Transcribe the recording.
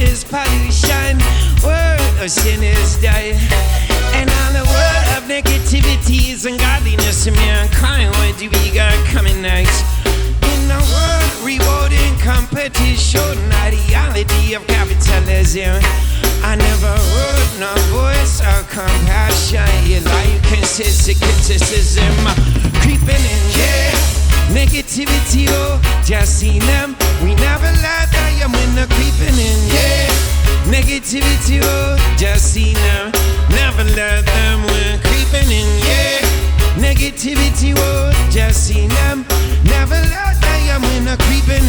is pollution, where sin is die. And on the world of negativities and godliness and mankind, what do we got coming next? In the world rewarding competition, ideology of capitalism. I never heard no voice of compassion. Your life consists of criticism creeping in. Yeah, negativity, oh, just seen them. We never let the They're creeping in. Yeah. Negativity, oh, just see them. Never let them win creeping in, yeah. Negativity, oh, just seen them. Never let them when they're creeping